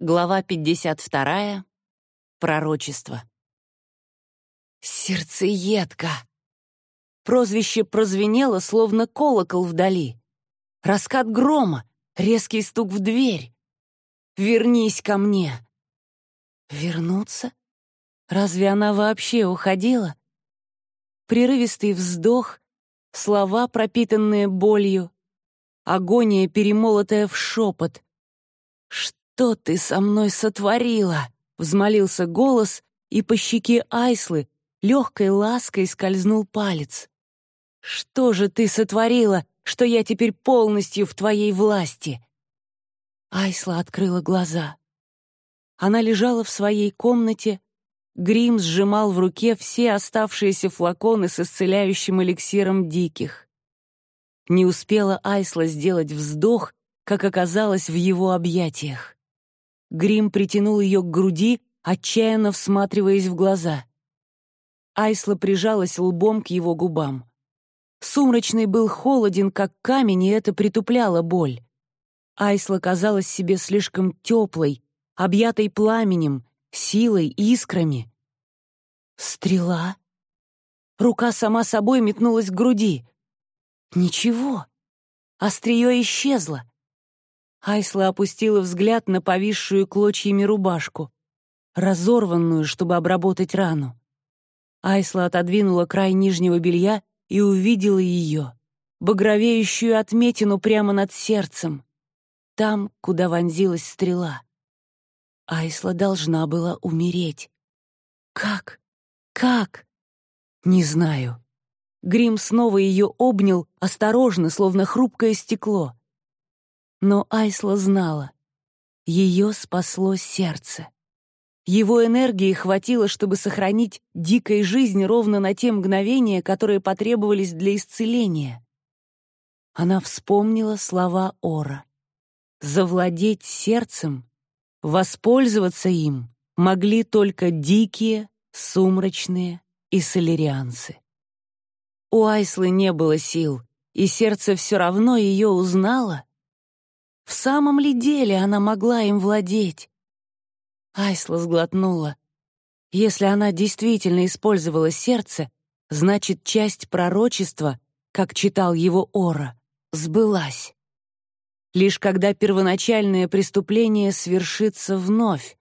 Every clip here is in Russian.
Глава 52. Пророчество. «Сердцеедка!» Прозвище прозвенело, словно колокол вдали. Раскат грома, резкий стук в дверь. «Вернись ко мне!» Вернуться? Разве она вообще уходила? Прерывистый вздох, слова, пропитанные болью, агония, перемолотая в шепот. «Что ты со мной сотворила?» — взмолился голос, и по щеке Айслы легкой лаской скользнул палец. «Что же ты сотворила, что я теперь полностью в твоей власти?» Айсла открыла глаза. Она лежала в своей комнате, Грим сжимал в руке все оставшиеся флаконы с исцеляющим эликсиром диких. Не успела Айсла сделать вздох, как оказалось в его объятиях. Грим притянул ее к груди, отчаянно всматриваясь в глаза. Айсла прижалась лбом к его губам. Сумрачный был холоден, как камень, и это притупляло боль. Айсла казалась себе слишком теплой, объятой пламенем, силой, искрами. Стрела. Рука сама собой метнулась к груди. Ничего. Острие исчезло. Айсла опустила взгляд на повисшую клочьями рубашку, разорванную, чтобы обработать рану. Айсла отодвинула край нижнего белья и увидела ее, багровеющую отметину прямо над сердцем, там, куда вонзилась стрела. Айсла должна была умереть. Как? Как? Не знаю. Грим снова ее обнял, осторожно, словно хрупкое стекло. Но Айсла знала. Ее спасло сердце. Его энергии хватило, чтобы сохранить дикой жизнь ровно на те мгновения, которые потребовались для исцеления. Она вспомнила слова Ора. Завладеть сердцем, воспользоваться им могли только дикие, сумрачные и солерианцы. У Айслы не было сил, и сердце все равно ее узнало в самом ли деле она могла им владеть? Айсла сглотнула. Если она действительно использовала сердце, значит, часть пророчества, как читал его Ора, сбылась. Лишь когда первоначальное преступление свершится вновь.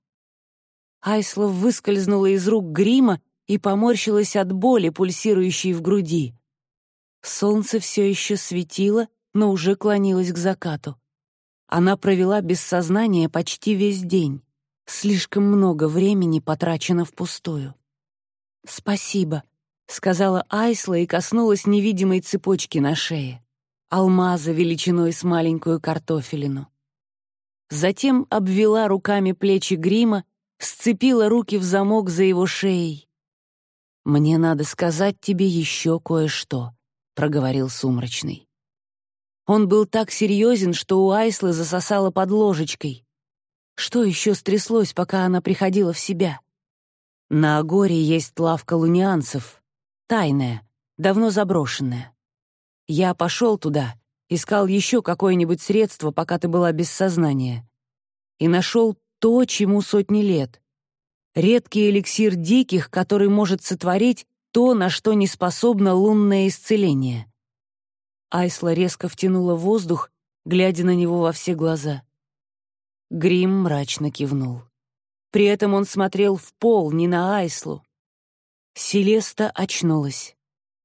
Айсла выскользнула из рук грима и поморщилась от боли, пульсирующей в груди. Солнце все еще светило, но уже клонилось к закату. Она провела без сознания почти весь день. Слишком много времени потрачено впустую. «Спасибо», — сказала Айсла и коснулась невидимой цепочки на шее. Алмаза величиной с маленькую картофелину. Затем обвела руками плечи грима, сцепила руки в замок за его шеей. «Мне надо сказать тебе еще кое-что», — проговорил Сумрачный. Он был так серьезен, что у Айслы засосало под ложечкой. Что еще стряслось, пока она приходила в себя? На Агоре есть лавка лунианцев. Тайная, давно заброшенная. Я пошел туда, искал еще какое-нибудь средство, пока ты была без сознания. И нашел то, чему сотни лет. Редкий эликсир диких, который может сотворить то, на что не способно лунное исцеление. Айсла резко втянула воздух, глядя на него во все глаза. Грим мрачно кивнул. При этом он смотрел в пол, не на Айслу. Селеста очнулась.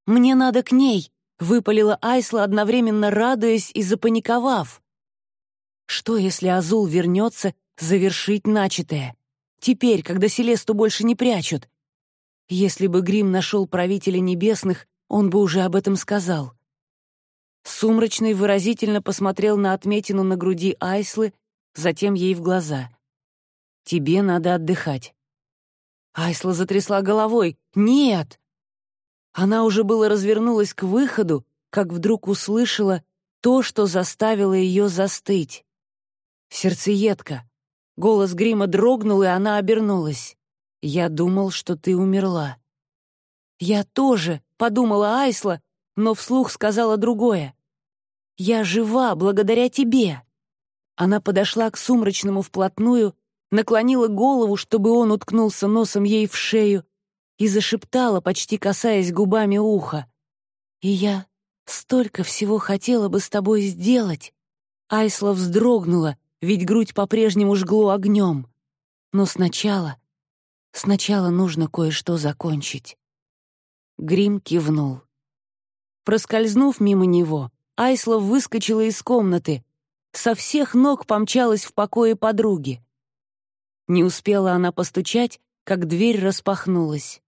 «Мне надо к ней!» — выпалила Айсла, одновременно радуясь и запаниковав. Что, если Азул вернется завершить начатое? Теперь, когда Селесту больше не прячут. Если бы Грим нашел правителя небесных, он бы уже об этом сказал. Сумрачный выразительно посмотрел на отметину на груди Айслы, затем ей в глаза. «Тебе надо отдыхать». Айсла затрясла головой. «Нет!» Она уже было развернулась к выходу, как вдруг услышала то, что заставило ее застыть. «Сердцеедка!» Голос Грима дрогнул, и она обернулась. «Я думал, что ты умерла». «Я тоже», — подумала Айсла, но вслух сказала другое. «Я жива благодаря тебе!» Она подошла к сумрачному вплотную, наклонила голову, чтобы он уткнулся носом ей в шею, и зашептала, почти касаясь губами уха. «И я столько всего хотела бы с тобой сделать!» Айсла вздрогнула, ведь грудь по-прежнему жгло огнем. Но сначала... Сначала нужно кое-что закончить. Грим кивнул. Проскользнув мимо него, Айсла выскочила из комнаты, со всех ног помчалась в покое подруги. Не успела она постучать, как дверь распахнулась.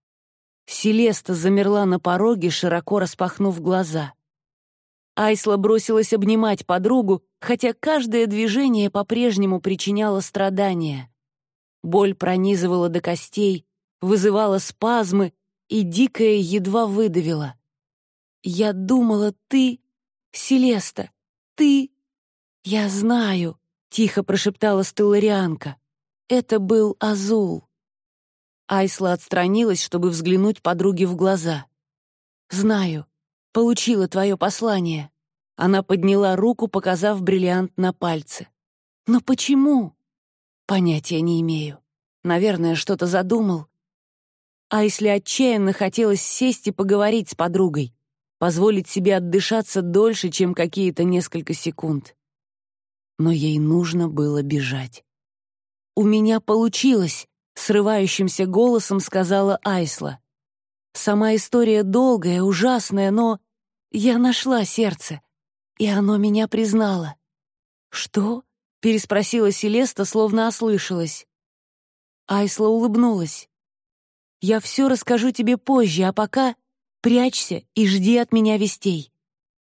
Селеста замерла на пороге, широко распахнув глаза. Айсла бросилась обнимать подругу, хотя каждое движение по-прежнему причиняло страдания. Боль пронизывала до костей, вызывала спазмы, и дикая едва выдавила. «Я думала, ты... Селеста, ты...» «Я знаю», — тихо прошептала стелларианка. «Это был Азул». Айсла отстранилась, чтобы взглянуть подруге в глаза. «Знаю. Получила твое послание». Она подняла руку, показав бриллиант на пальце. «Но почему?» «Понятия не имею. Наверное, что-то задумал». Айсле отчаянно хотелось сесть и поговорить с подругой, позволить себе отдышаться дольше, чем какие-то несколько секунд но ей нужно было бежать. «У меня получилось!» — срывающимся голосом сказала Айсла. «Сама история долгая, ужасная, но я нашла сердце, и оно меня признало». «Что?» — переспросила Селеста, словно ослышалась. Айсла улыбнулась. «Я все расскажу тебе позже, а пока прячься и жди от меня вестей».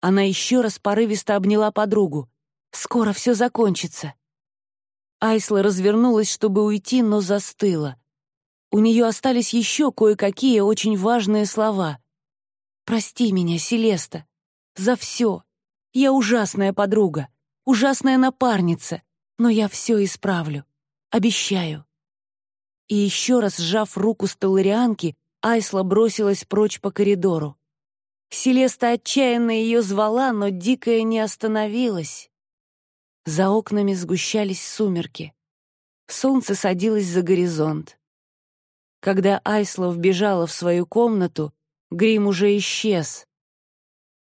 Она еще раз порывисто обняла подругу. Скоро все закончится. Айсла развернулась, чтобы уйти, но застыла. У нее остались еще кое-какие очень важные слова. «Прости меня, Селеста, за все. Я ужасная подруга, ужасная напарница, но я все исправлю. Обещаю». И еще раз сжав руку столарианки, Айсла бросилась прочь по коридору. Селеста отчаянно ее звала, но Дикая не остановилась. За окнами сгущались сумерки. Солнце садилось за горизонт. Когда Айслов бежала в свою комнату, грим уже исчез.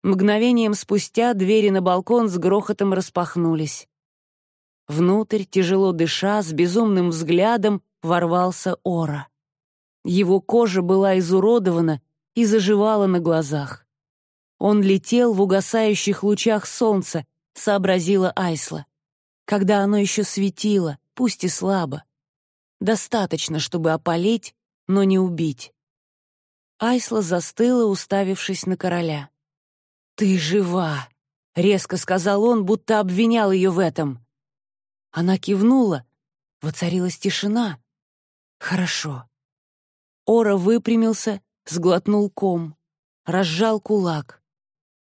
Мгновением спустя двери на балкон с грохотом распахнулись. Внутрь, тяжело дыша, с безумным взглядом ворвался Ора. Его кожа была изуродована и заживала на глазах. Он летел в угасающих лучах солнца, сообразила Айсла когда оно еще светило, пусть и слабо. Достаточно, чтобы опалить, но не убить. Айсла застыла, уставившись на короля. «Ты жива!» — резко сказал он, будто обвинял ее в этом. Она кивнула. Воцарилась тишина. «Хорошо». Ора выпрямился, сглотнул ком, разжал кулак.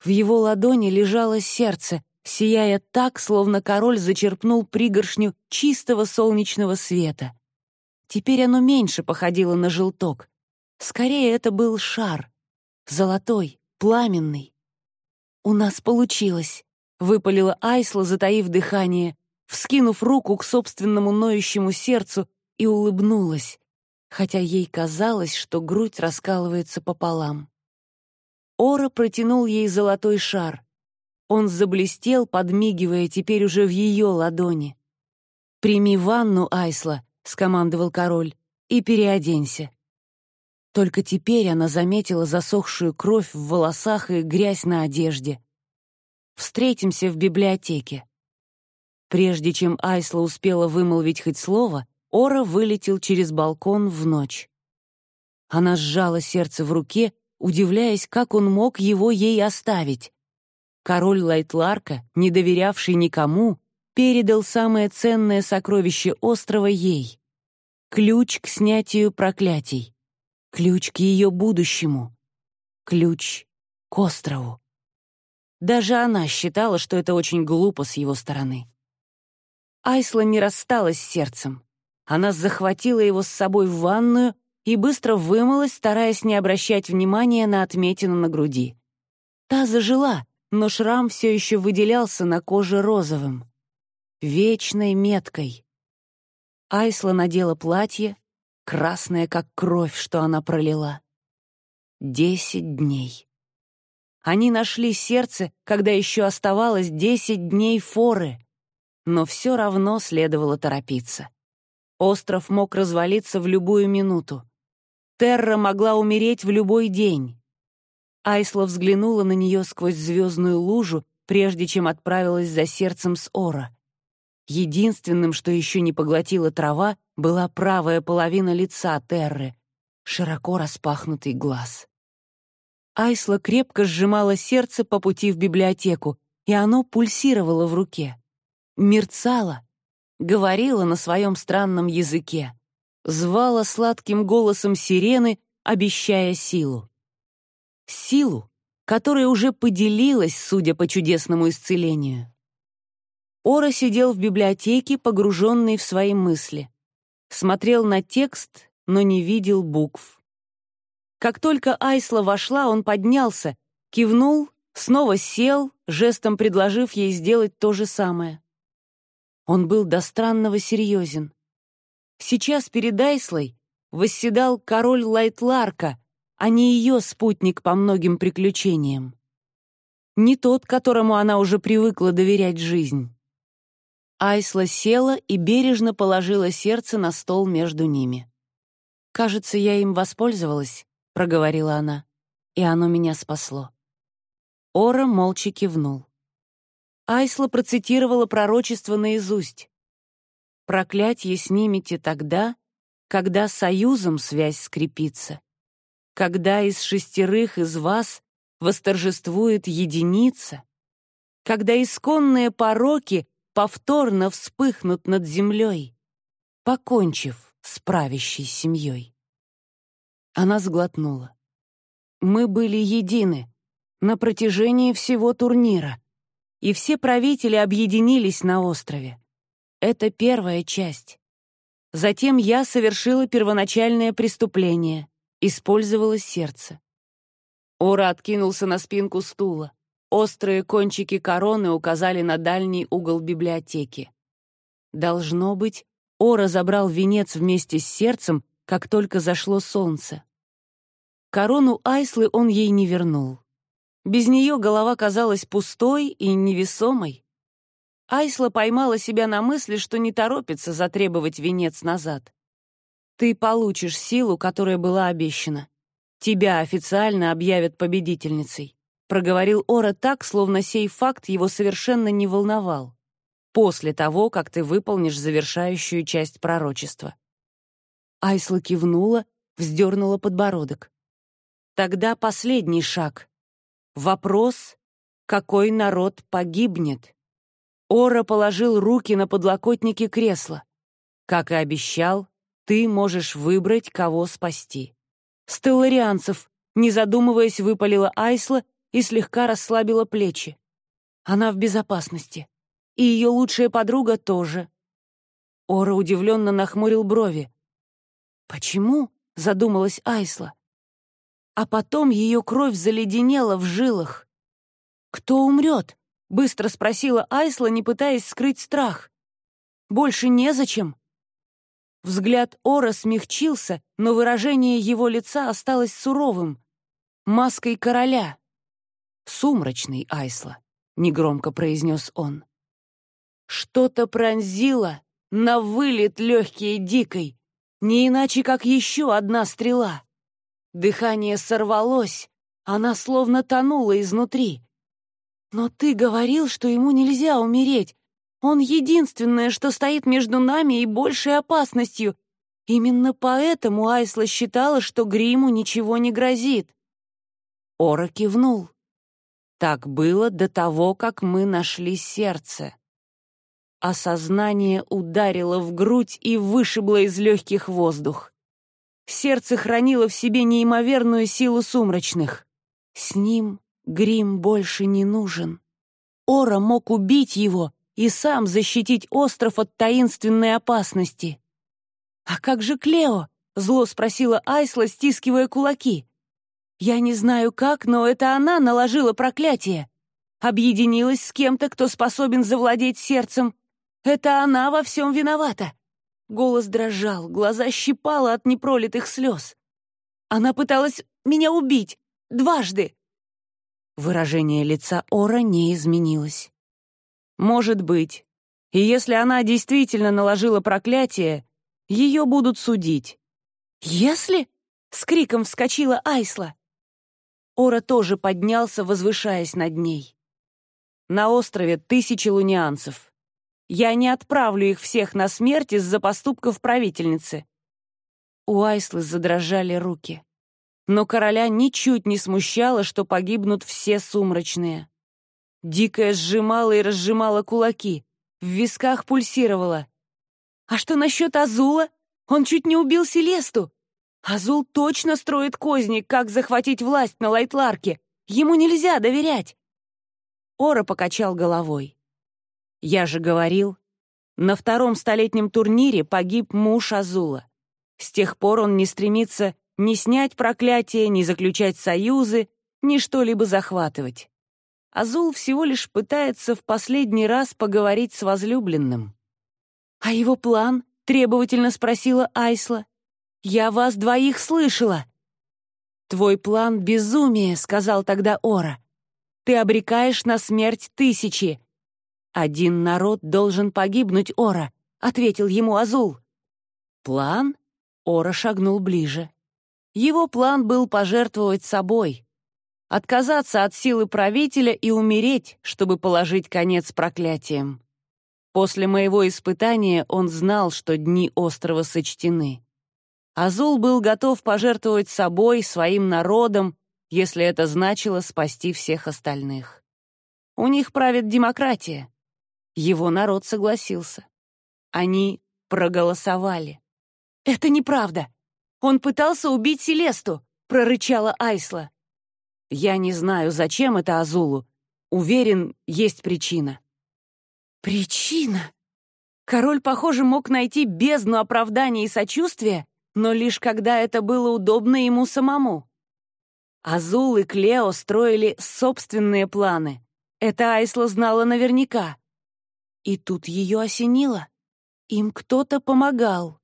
В его ладони лежало сердце, сияя так, словно король зачерпнул пригоршню чистого солнечного света. Теперь оно меньше походило на желток. Скорее, это был шар. Золотой, пламенный. «У нас получилось», — выпалила Айсла, затаив дыхание, вскинув руку к собственному ноющему сердцу и улыбнулась, хотя ей казалось, что грудь раскалывается пополам. Ора протянул ей золотой шар. Он заблестел, подмигивая теперь уже в ее ладони. «Прими ванну, Айсла», — скомандовал король, — «и переоденься». Только теперь она заметила засохшую кровь в волосах и грязь на одежде. «Встретимся в библиотеке». Прежде чем Айсла успела вымолвить хоть слово, Ора вылетел через балкон в ночь. Она сжала сердце в руке, удивляясь, как он мог его ей оставить. Король Лайтларка, не доверявший никому, передал самое ценное сокровище острова ей — ключ к снятию проклятий, ключ к ее будущему, ключ к острову. Даже она считала, что это очень глупо с его стороны. Айсла не рассталась с сердцем. Она захватила его с собой в ванную и быстро вымылась, стараясь не обращать внимания на отметину на груди. Та зажила, но шрам все еще выделялся на коже розовым. Вечной меткой. Айсла надела платье, красное, как кровь, что она пролила. Десять дней. Они нашли сердце, когда еще оставалось десять дней форы. Но все равно следовало торопиться. Остров мог развалиться в любую минуту. Терра могла умереть в любой день. Айсла взглянула на нее сквозь звездную лужу, прежде чем отправилась за сердцем с Ора. Единственным, что еще не поглотила трава, была правая половина лица Терры, широко распахнутый глаз. Айсла крепко сжимала сердце по пути в библиотеку, и оно пульсировало в руке. Мерцало, говорило на своем странном языке, звала сладким голосом сирены, обещая силу. Силу, которая уже поделилась, судя по чудесному исцелению. Ора сидел в библиотеке, погруженный в свои мысли. Смотрел на текст, но не видел букв. Как только Айсла вошла, он поднялся, кивнул, снова сел, жестом предложив ей сделать то же самое. Он был до странного серьезен. Сейчас перед Айслой восседал король Лайтларка, а не ее спутник по многим приключениям. Не тот, которому она уже привыкла доверять жизнь. Айсла села и бережно положила сердце на стол между ними. «Кажется, я им воспользовалась», — проговорила она, — «и оно меня спасло». Ора молча кивнул. Айсла процитировала пророчество наизусть. «Проклятье снимете тогда, когда союзом связь скрепится, когда из шестерых из вас восторжествует единица, когда исконные пороки повторно вспыхнут над землей, покончив с правящей семьей. Она сглотнула. Мы были едины на протяжении всего турнира, и все правители объединились на острове. Это первая часть. Затем я совершила первоначальное преступление, использовала сердце. Ора откинулся на спинку стула. Острые кончики короны указали на дальний угол библиотеки. Должно быть, Ора забрал венец вместе с сердцем как только зашло солнце. Корону Айслы он ей не вернул. Без нее голова казалась пустой и невесомой. Айсла поймала себя на мысли, что не торопится затребовать венец назад. «Ты получишь силу, которая была обещана. Тебя официально объявят победительницей», проговорил Ора так, словно сей факт его совершенно не волновал. «После того, как ты выполнишь завершающую часть пророчества». Айсла кивнула, вздернула подбородок. Тогда последний шаг. Вопрос, какой народ погибнет? Ора положил руки на подлокотники кресла. Как и обещал, ты можешь выбрать, кого спасти. Стелларианцев, не задумываясь, выпалила Айсла и слегка расслабила плечи. Она в безопасности. И ее лучшая подруга тоже. Ора удивленно нахмурил брови. «Почему?» — задумалась Айсла. А потом ее кровь заледенела в жилах. «Кто умрет?» — быстро спросила Айсла, не пытаясь скрыть страх. «Больше незачем». Взгляд Ора смягчился, но выражение его лица осталось суровым. Маской короля. «Сумрачный, Айсла», — негромко произнес он. Что-то пронзило на вылет легкие дикой, не иначе, как еще одна стрела. Дыхание сорвалось, она словно тонула изнутри. «Но ты говорил, что ему нельзя умереть. Он единственное, что стоит между нами и большей опасностью. Именно поэтому Айсла считала, что Гриму ничего не грозит». Ора кивнул. «Так было до того, как мы нашли сердце». Осознание ударило в грудь и вышибло из легких воздух. Сердце хранило в себе неимоверную силу сумрачных. С ним грим больше не нужен. Ора мог убить его и сам защитить остров от таинственной опасности. «А как же Клео?» — зло спросила Айсла, стискивая кулаки. «Я не знаю как, но это она наложила проклятие. Объединилась с кем-то, кто способен завладеть сердцем, это она во всем виновата. Голос дрожал, глаза щипало от непролитых слез. Она пыталась меня убить. Дважды. Выражение лица Ора не изменилось. Может быть. И если она действительно наложила проклятие, ее будут судить. «Если?» — с криком вскочила Айсла. Ора тоже поднялся, возвышаясь над ней. «На острове тысячи лунианцев. Я не отправлю их всех на смерть из-за поступков правительницы». У Айслы задрожали руки. Но короля ничуть не смущало, что погибнут все сумрачные. Дикая сжимала и разжимала кулаки, в висках пульсировало. «А что насчет Азула? Он чуть не убил Селесту. Азул точно строит козни, как захватить власть на Лайтларке. Ему нельзя доверять». Оро покачал головой. «Я же говорил, на втором столетнем турнире погиб муж Азула. С тех пор он не стремится ни снять проклятие, ни заключать союзы, ни что-либо захватывать. Азул всего лишь пытается в последний раз поговорить с возлюбленным. «А его план?» — требовательно спросила Айсла. «Я вас двоих слышала». «Твой план — безумие», — сказал тогда Ора. «Ты обрекаешь на смерть тысячи». «Один народ должен погибнуть, Ора», — ответил ему Азул. «План?» — Ора шагнул ближе. Его план был пожертвовать собой, отказаться от силы правителя и умереть, чтобы положить конец проклятиям. После моего испытания он знал, что дни острова сочтены. Азул был готов пожертвовать собой, своим народом, если это значило спасти всех остальных. У них правит демократия. Его народ согласился. Они проголосовали. «Это неправда. Он пытался убить Селесту», — прорычала Айсла. Я не знаю, зачем это Азулу. Уверен, есть причина. Причина? Король, похоже, мог найти бездну оправдания и сочувствия, но лишь когда это было удобно ему самому. Азул и Клео строили собственные планы. Это Айсла знала наверняка. И тут ее осенило. Им кто-то помогал.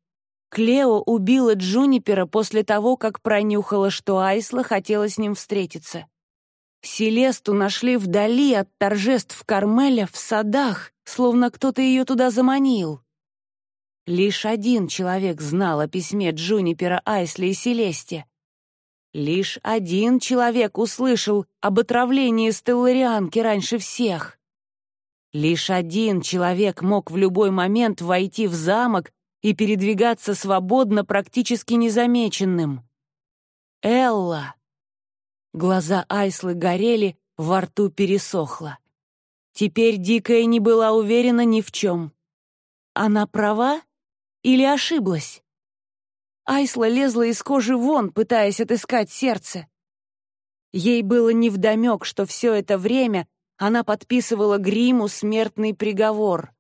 Клео убила Джунипера после того, как пронюхала, что Айсла хотела с ним встретиться. Селесту нашли вдали от торжеств Кармеля в садах, словно кто-то ее туда заманил. Лишь один человек знал о письме Джунипера, Айсли и Селесте. Лишь один человек услышал об отравлении Стелларианки раньше всех. Лишь один человек мог в любой момент войти в замок и передвигаться свободно, практически незамеченным. Элла. Глаза Айслы горели, во рту пересохло. Теперь Дикая не была уверена ни в чем. Она права или ошиблась? Айсла лезла из кожи вон, пытаясь отыскать сердце. Ей было невдомек, что все это время она подписывала гриму смертный приговор.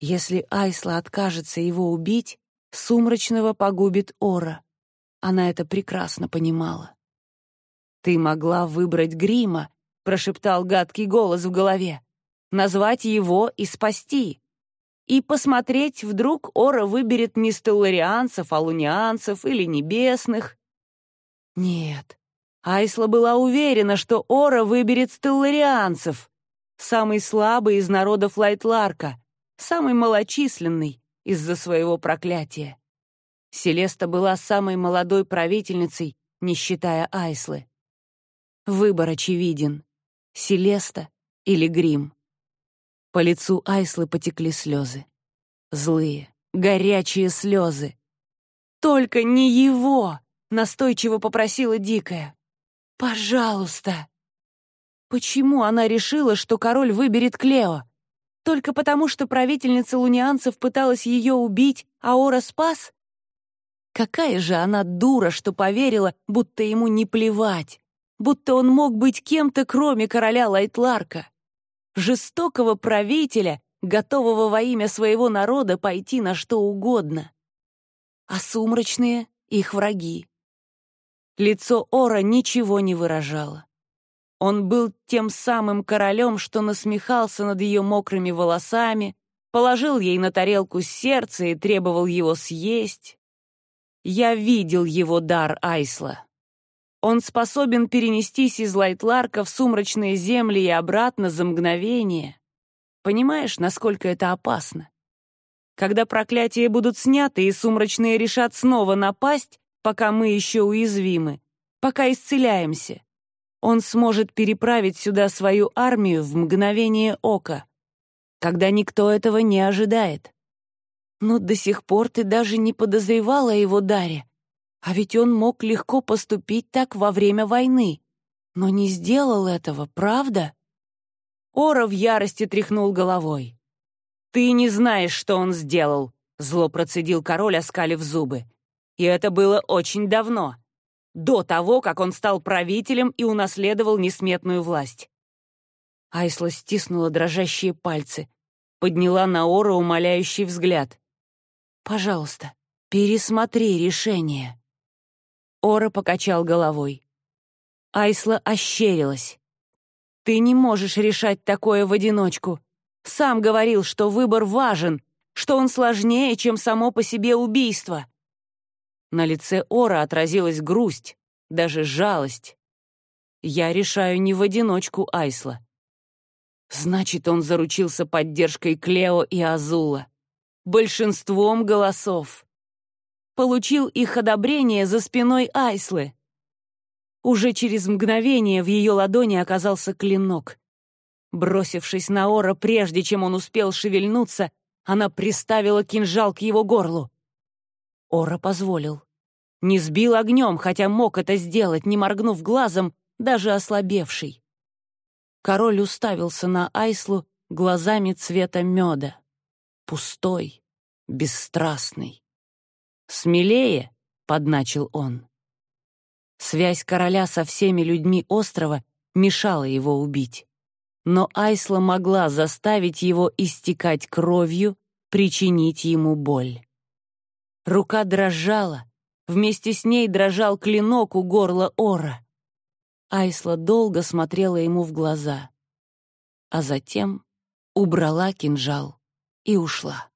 Если Айсла откажется его убить, Сумрачного погубит Ора. Она это прекрасно понимала. «Ты могла выбрать грима», — прошептал гадкий голос в голове. «Назвать его и спасти. И посмотреть, вдруг Ора выберет не стелларианцев, а лунианцев или небесных». Нет, Айсла была уверена, что Ора выберет стелларианцев, самый слабый из народов Лайтларка, самый малочисленный из-за своего проклятия. Селеста была самой молодой правительницей, не считая Айслы. Выбор очевиден — Селеста или Грим. По лицу Айслы потекли слезы. Злые, горячие слезы. «Только не его!» — настойчиво попросила Дикая. «Пожалуйста!» Почему она решила, что король выберет Клео? Только потому, что правительница лунианцев пыталась ее убить, а Ора спас? Какая же она дура, что поверила, будто ему не плевать, будто он мог быть кем-то, кроме короля Лайтларка. Жестокого правителя, готового во имя своего народа пойти на что угодно. А сумрачные — их враги. Лицо Ора ничего не выражало. Он был тем самым королем, что насмехался над ее мокрыми волосами, положил ей на тарелку сердце и требовал его съесть. Я видел его дар Айсла. Он способен перенестись из Лайтларка в сумрачные земли и обратно за мгновение. Понимаешь, насколько это опасно? Когда проклятия будут сняты и сумрачные решат снова напасть, пока мы еще уязвимы, пока исцеляемся, он сможет переправить сюда свою армию в мгновение ока, когда никто этого не ожидает. Но до сих пор ты даже не подозревала о его даре. А ведь он мог легко поступить так во время войны. Но не сделал этого, правда? Ора в ярости тряхнул головой. «Ты не знаешь, что он сделал», — зло процедил король, оскалив зубы. «И это было очень давно, до того, как он стал правителем и унаследовал несметную власть». Айсла стиснула дрожащие пальцы, подняла на Ора умоляющий взгляд. «Пожалуйста, пересмотри решение». Ора покачал головой. Айсла ощерилась. «Ты не можешь решать такое в одиночку. Сам говорил, что выбор важен, что он сложнее, чем само по себе убийство». На лице Ора отразилась грусть, даже жалость. «Я решаю не в одиночку Айсла». Значит, он заручился поддержкой Клео и Азула большинством голосов. Получил их одобрение за спиной Айслы. Уже через мгновение в ее ладони оказался клинок. Бросившись на Ора, прежде чем он успел шевельнуться, она приставила кинжал к его горлу. Ора позволил. Не сбил огнем, хотя мог это сделать, не моргнув глазом, даже ослабевший. Король уставился на Айслу глазами цвета меда пустой, бесстрастный. «Смелее!» — подначил он. Связь короля со всеми людьми острова мешала его убить. Но Айсла могла заставить его истекать кровью, причинить ему боль. Рука дрожала, вместе с ней дрожал клинок у горла Ора. Айсла долго смотрела ему в глаза, а затем убрала кинжал и ушла.